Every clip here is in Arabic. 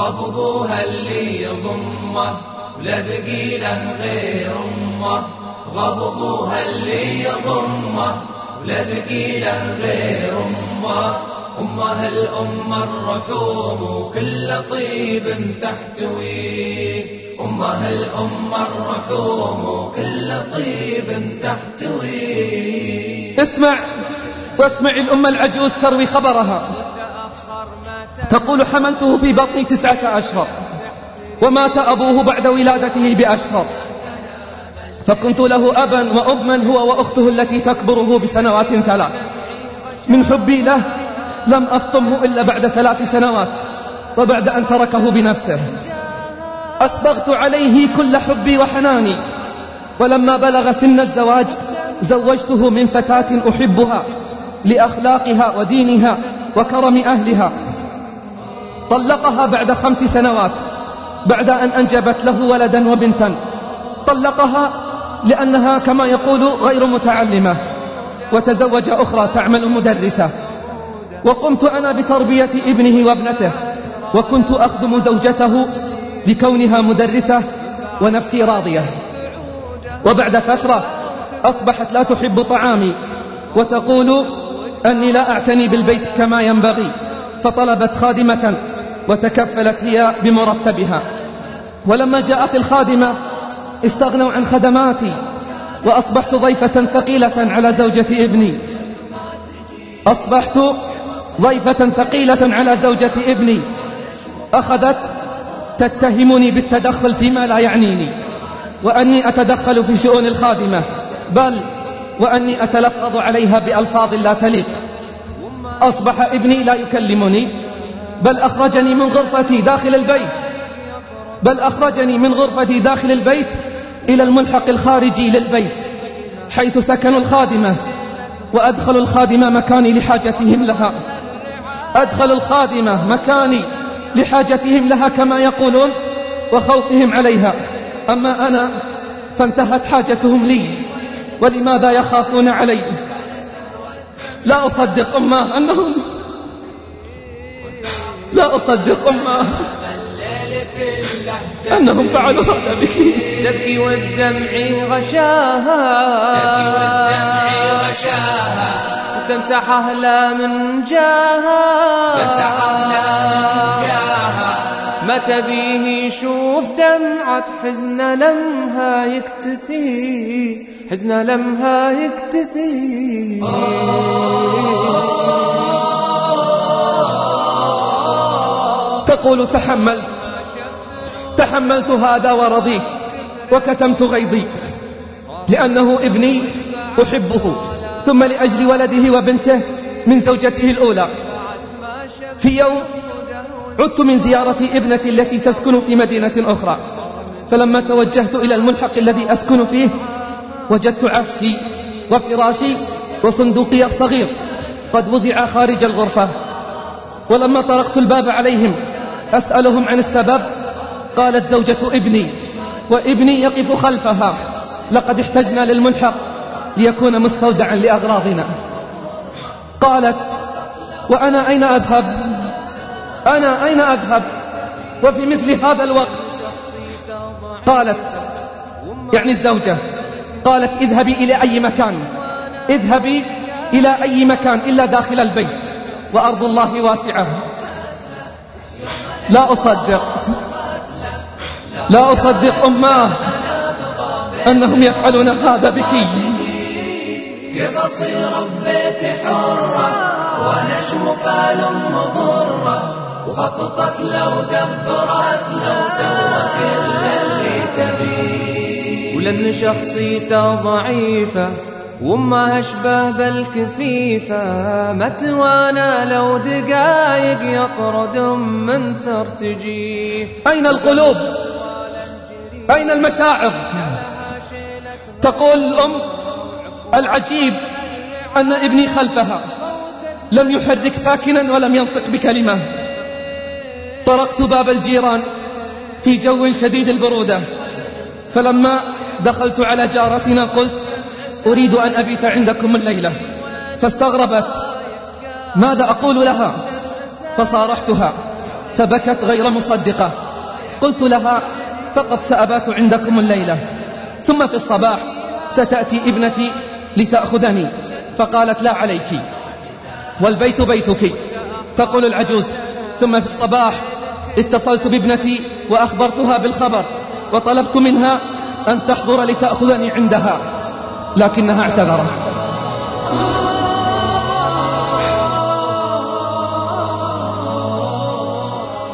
غاب ابوها اللي يضمه. ولا بقي له غير أمه. غاب ابوها اللي يضمه. ولا بقي له غير أمه. امها الامه الرحوم وكل طيب تحتويه امها الامه الرحوم وكل طيب تحتويه اسمع واسمع الأمة العجوز تروي خبرها. تقول حملته في بطني تسعة أشهر ومات أبوه بعد ولادته بأشهر. فكنت له أبا وأما هو وأخته التي تكبره بسنوات ثلاث من حبي له لم أفطمه إلا بعد ثلاث سنوات وبعد أن تركه بنفسه. أسبغت عليه كل حبي وحناني ولما بلغ سن الزواج زوجته من فتاة أحبها لأخلاقها ودينها وكرم أهلها. طلقها بعد خمس سنوات بعد أن أنجبت له ولدا وبنتا. طلقها لأنها كما يقول غير متعلمة. وتزوج أخرى تعمل مدرسة. وقمت أنا بتربية ابنه وابنته. وكنت أخدم زوجته لكونها مدرسة ونفسي راضية. وبعد فترة أصبحت لا تحب طعامي. وتقول أني لا أعتني بالبيت كما ينبغي. فطلبت خادمة وتكفلت هي بمرتبها. ولما جاءت الخادمة استغنوا عن خدماتي وأصبحت ضيفة ثقيلة على زوجة ابني. أصبحت ضيفة ثقيلة على زوجة ابني. أخذت تتهمني بالتدخل فيما لا يعنيني. وأني أتدخل في شؤون الخادمة. بل وأني أتلفظ عليها بألفاظ لا تليق. أصبح ابني لا يكلمني. بل أخرجني من غرفتي داخل البيت. بل أخرجني من غرفتي داخل البيت إلى الملحق الخارجي للبيت حيث سكن الخادمة وأدخل الخادمة مكاني لحاجتهم لها. أدخل الخادمة مكاني لحاجتهم لها كما يقولون وخوفهم عليها. أما أنا فانتهت حاجتهم لي ولماذا يخافون علي؟ لا أصدق أمه أنهم لا أصدق أمه. أنهم فعلوا هذا بك تبكي والدمع غشاها. تبكي والدمع غشاها. تمسح أهلا من جاها. تمسح أهلا من جاها. ما تبيه يشوف دمعة حزن لمها يكتسي. حزن لمها يكتسي. تقول تحملت. تحملت هذا ورضيت وكتمت غيظي. لأنه ابني أحبه. ثم لأجل ولده وبنته من زوجته الأولى. في يوم عدت من زيارة ابنتي التي تسكن في مدينة أخرى. فلما توجهت إلى الملحق الذي أسكن فيه وجدت عفشي وفراشي وصندوقي الصغير. قد وضع خارج الغرفة. ولما طرقت الباب عليهم أسألهم عن السبب. قالت زوجة ابني وابني يقف خلفها. لقد احتجنا للملحق ليكون مستودعا لأغراضنا. قالت وأنا أين أذهب؟ أنا أين أذهب؟ وفي مثل هذا الوقت. قالت يعني الزوجة. قالت اذهبي إلى أي مكان. اذهبي إلى أي مكان إلا داخل البيت. وأرض الله واسعة. لا أصدق. لا أصدق أماه أنهم يفعلون هذا بك. كيف أصير ببيت حرة وأنا أشوف الأم ضرة وخططت لو دبرت لو سوى كل اللي تبيه ولأن شخصيته ضعيفة وما أشبه بالكفيفة ما توانى لو دقايق يطرد من ترتجيه أين القلوب أين المشاعر؟ تقول الأم العجيب أن ابني خلفها لم يحرك ساكنا ولم ينطق بكلمة. طرقت باب الجيران في جو شديد البرودة فلما دخلت على جارتنا قلت أريد أن أبيت عندكم الليلة. فاستغربت. ماذا أقول لها؟ فصارحتها. فبكت غير مصدقة. قلت لها فقط سأبات عندكم الليلة. ثم في الصباح ستأتي ابنتي لتأخذني. فقالت لا عليك. والبيت بيتك. تقول العجوز. ثم في الصباح اتصلت بابنتي وأخبرتها بالخبر وطلبت منها أن تحضر لتأخذني عندها. لكنها اعتذرت.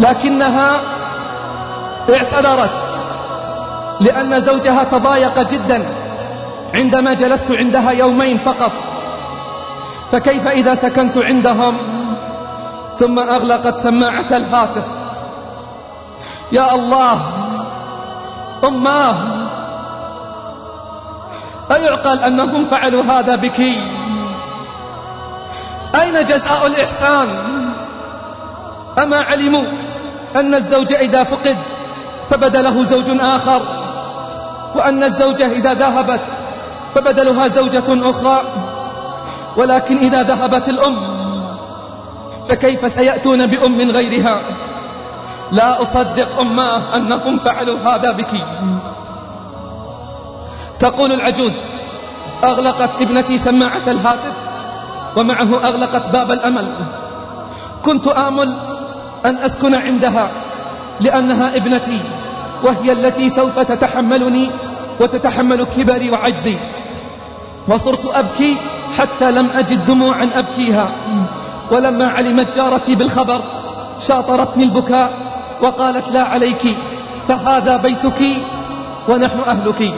لكنها اعتذرت لأن زوجها تضايق جدا عندما جلست عندها يومين فقط. فكيف إذا سكنت عندهم؟ ثم أغلقت سماعة الهاتف. يا الله أماه أيعقل أنهم فعلوا هذا بك. أين جزاء الإحسان؟ أما علموا أن الزوج إذا فقد فبدله زوج آخر وأن الزوجة إذا ذهبت فبدلها زوجة أخرى ولكن إذا ذهبت الأم فكيف سيأتون بأم غيرها؟ لا أصدق أماه أنهم فعلوا هذا بك. تقول العجوز أغلقت ابنتي سماعة الهاتف ومعه أغلقت باب الأمل. كنت آمل أن أسكن عندها لأنها ابنتي وهي التي سوف تتحملني وتتحمل كبري وعجزي. وصرت أبكي حتى لم أجد دموعا أبكيها. ولما علمت جارتي بالخبر شاطرتني البكاء وقالت لا عليك فهذا بيتك ونحن أهلك.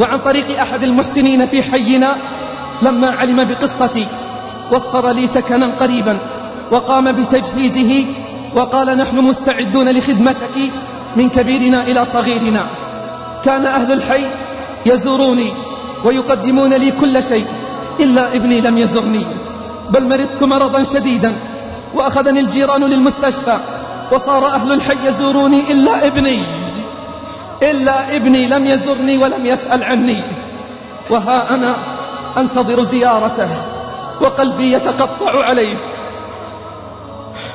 وعن طريق أحد المحسنين في حينا لما علم بقصتي وفر لي سكنا قريبا وقام بتجهيزه وقال نحن مستعدون لخدمتك من كبيرنا إلى صغيرنا. كان أهل الحي يزوروني ويقدمون لي كل شيء إلا ابني لم يزرني بل مرضت مرضا شديدا وأخذني الجيران للمستشفى وصار أهل الحي يزوروني إلا إبني. إلا ابني لم يزرني ولم يسأل عني. وها أنا أنتظر زيارته وقلبي يتقطع عليه.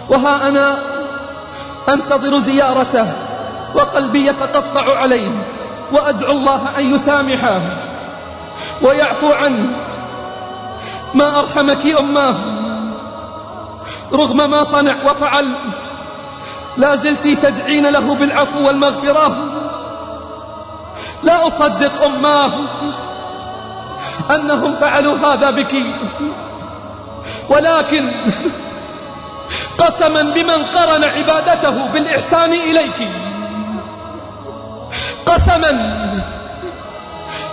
وها أنا أنتظر زيارته وقلبي يتقطع عليه. وأدعو الله أن يسامحه ويعفو عنه. ما أرحمك أماه رغم ما صنع وفعل لا زلت تدعين له بالعفو والمغفرة. لا أصدق أماه. أنهم فعلوا هذا بك. ولكن قسما بمن قرن عبادته بالإحسان إليك. قسما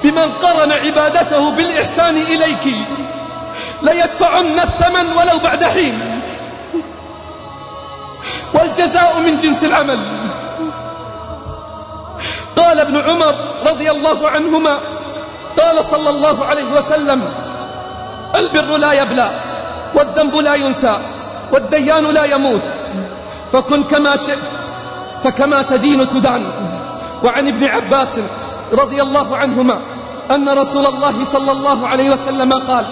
بمن قرن عبادته بالإحسان إليك. ليدفعن الثمن ولو بعد حين. والجزاء من جنس العمل. قال ابن عمر رضي الله عنهما قال صلى الله عليه وسلم البر لا يبلى والذنب لا ينسى والديان لا يموت فكن كما شئت فكما تدين تدان. وعن ابن عباس رضي الله عنهما أن رسول الله صلى الله عليه وسلم قال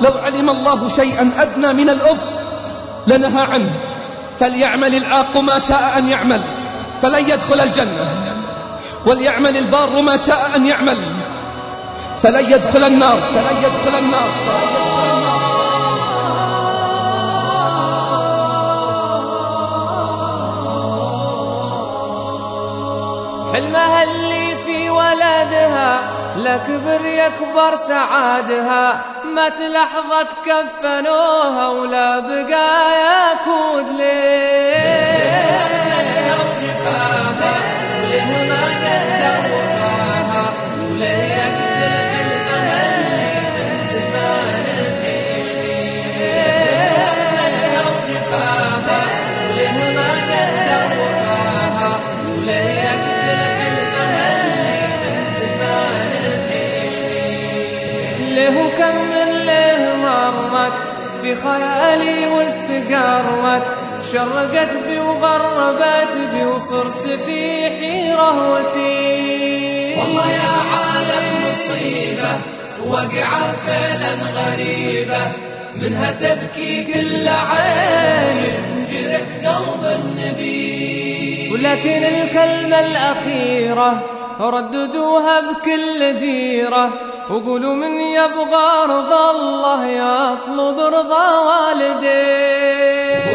لو علم الله شيئا أدنى من الأف لنهى عنه فليعمل العاق ما شاء أن يعمل فلن يدخل الجنة. وليعمل البار ما شاء أن يعمل. فلن يدخل النار. فلن يدخل النار, حلمها اللي في ولدها لكبر يكبر سعادها. ما تلحظة كفنوها ولا بقايا كود ليه في خيالي واستقرت شرقت بي وغربت بي وصرت في حيرة وتي. والله يا عالم مصيبة وقعة فعلا غريبة منها تبكي كل عين يجرح قلب النبي. ولكن الكلمة الأخيرة رددوها بكل ديرة وقولوا من يبغى رضا الله يطلب رضا والديه.